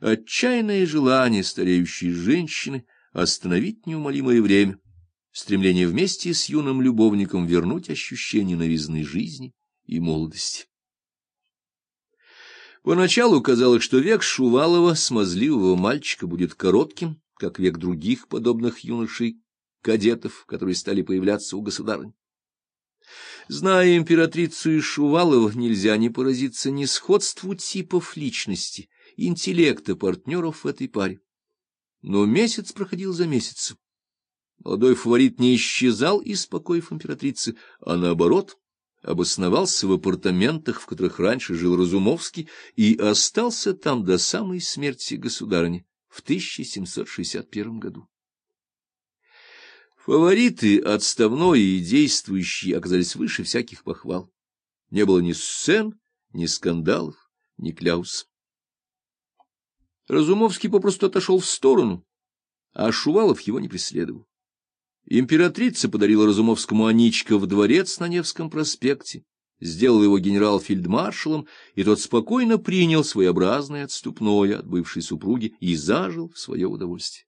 отчаянное желание стареющей женщины остановить неумолимое время, стремление вместе с юным любовником вернуть ощущение новизны жизни и молодости. Поначалу казалось, что век Шувалова, смазливого мальчика, будет коротким, как век других подобных юношей, кадетов, которые стали появляться у государынь. Зная императрицу и Шувалова, нельзя не поразиться несходству типов личности, интеллекта партнеров в этой паре. Но месяц проходил за месяцем. Молодой фаворит не исчезал из покоев императрицы, а наоборот, обосновался в апартаментах, в которых раньше жил Разумовский, и остался там до самой смерти государыни в 1761 году. Фавориты, отставной и действующие, оказались выше всяких похвал. Не было ни сцен, ни скандалов, ни кляус. Разумовский попросту отошел в сторону, а Шувалов его не преследовал. Императрица подарила Разумовскому Аничка в дворец на Невском проспекте, сделала его генерал-фельдмаршалом, и тот спокойно принял своеобразное отступное от бывшей супруги и зажил в свое удовольствие.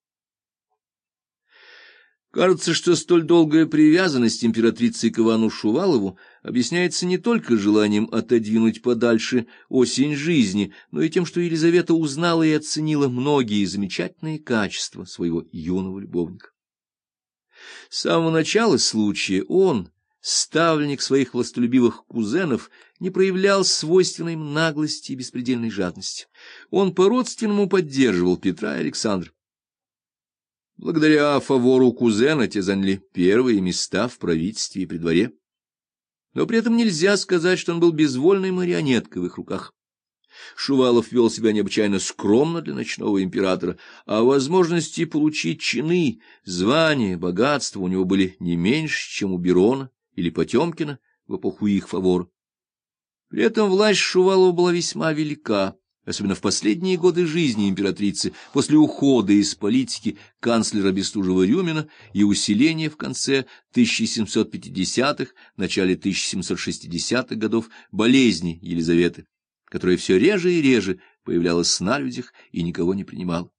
Кажется, что столь долгая привязанность императрицы к Ивану Шувалову объясняется не только желанием отодвинуть подальше осень жизни, но и тем, что Елизавета узнала и оценила многие замечательные качества своего юного любовника. С самого начала случая он, ставленник своих властолюбивых кузенов, не проявлял свойственной им наглости и беспредельной жадности. Он по-родственному поддерживал Петра и Александра. Благодаря фавору кузена те заняли первые места в правительстве и при дворе. Но при этом нельзя сказать, что он был безвольной марионеткой в их руках. Шувалов вел себя необычайно скромно для ночного императора, а возможности получить чины, звания, богатства у него были не меньше, чем у Берона или Потемкина в эпоху их фавора. При этом власть Шувалова была весьма велика, особенно в последние годы жизни императрицы, после ухода из политики канцлера Бестужева-Рюмина и усиления в конце 1750-х, начале 1760-х годов болезни Елизаветы которая все реже и реже появлялась на людях и никого не принимала.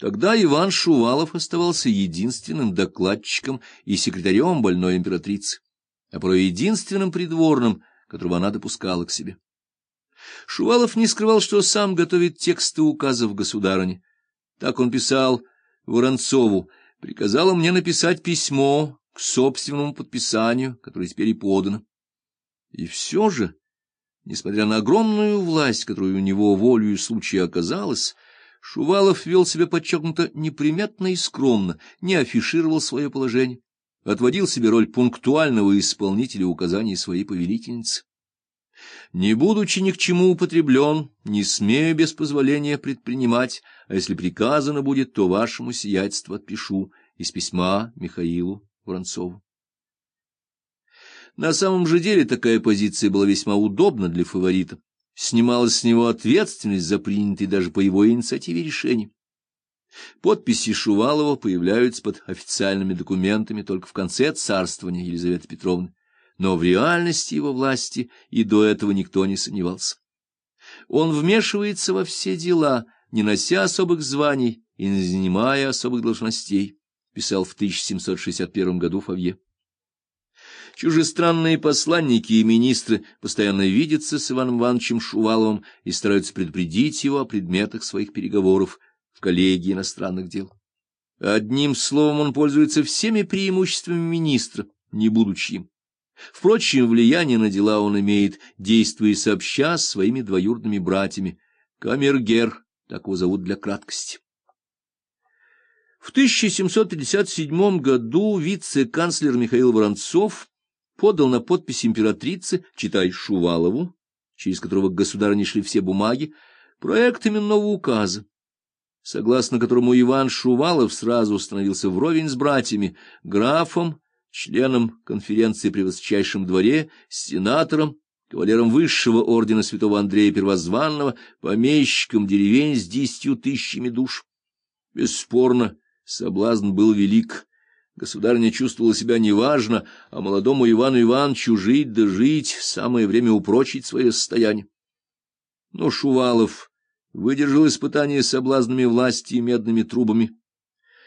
Тогда Иван Шувалов оставался единственным докладчиком и секретарем больной императрицы, а порой единственным придворным, которого она допускала к себе. Шувалов не скрывал, что сам готовит тексты указов государыне. Так он писал Воронцову, приказала мне написать письмо к собственному подписанию, которое теперь и подано. И все же Несмотря на огромную власть, которую у него волею случая оказалась, Шувалов вел себя подчеркнуто неприметно и скромно, не афишировал свое положение, отводил себе роль пунктуального исполнителя указаний своей повелительницы. Не будучи ни к чему употреблен, не смею без позволения предпринимать, а если приказано будет, то вашему сиятельству отпишу из письма Михаилу Воронцову. На самом же деле такая позиция была весьма удобна для фаворита. Снималась с него ответственность за принятые даже по его инициативе решения. Подписи Шувалова появляются под официальными документами только в конце царствования Елизаветы Петровны, но в реальности его власти и до этого никто не сомневался. Он вмешивается во все дела, не нося особых званий и не занимая особых должностей, писал в 1761 году Фавье. Чужестранные посланники и министры постоянно видятся с Иваном Ивановичем Шуваловым и стараются предупредить его о предметах своих переговоров в коллегии иностранных дел. Одним словом, он пользуется всеми преимуществами министра, не будучи им. Впрочем, влияние на дела он имеет, действуя сообща с своими двоюродными братьями. Камергер, так его зовут для краткости. В 1757 году вице-канцлер Михаил Воронцов подал на подпись императрицы, читай Шувалову, через которого к государыне шли все бумаги, проект именного указа, согласно которому Иван Шувалов сразу становился вровень с братьями, графом, членом конференции при высочайшем дворе, сенатором, кавалером высшего ордена святого Андрея Первозванного, помещиком деревень с десятью тысячами душ. Бесспорно, соблазн был велик, Государыня чувствовала себя неважно, а молодому Ивану Ивановичу жить да жить, самое время упрочить свое состояние. Но Шувалов выдержал испытание соблазнами власти и медными трубами,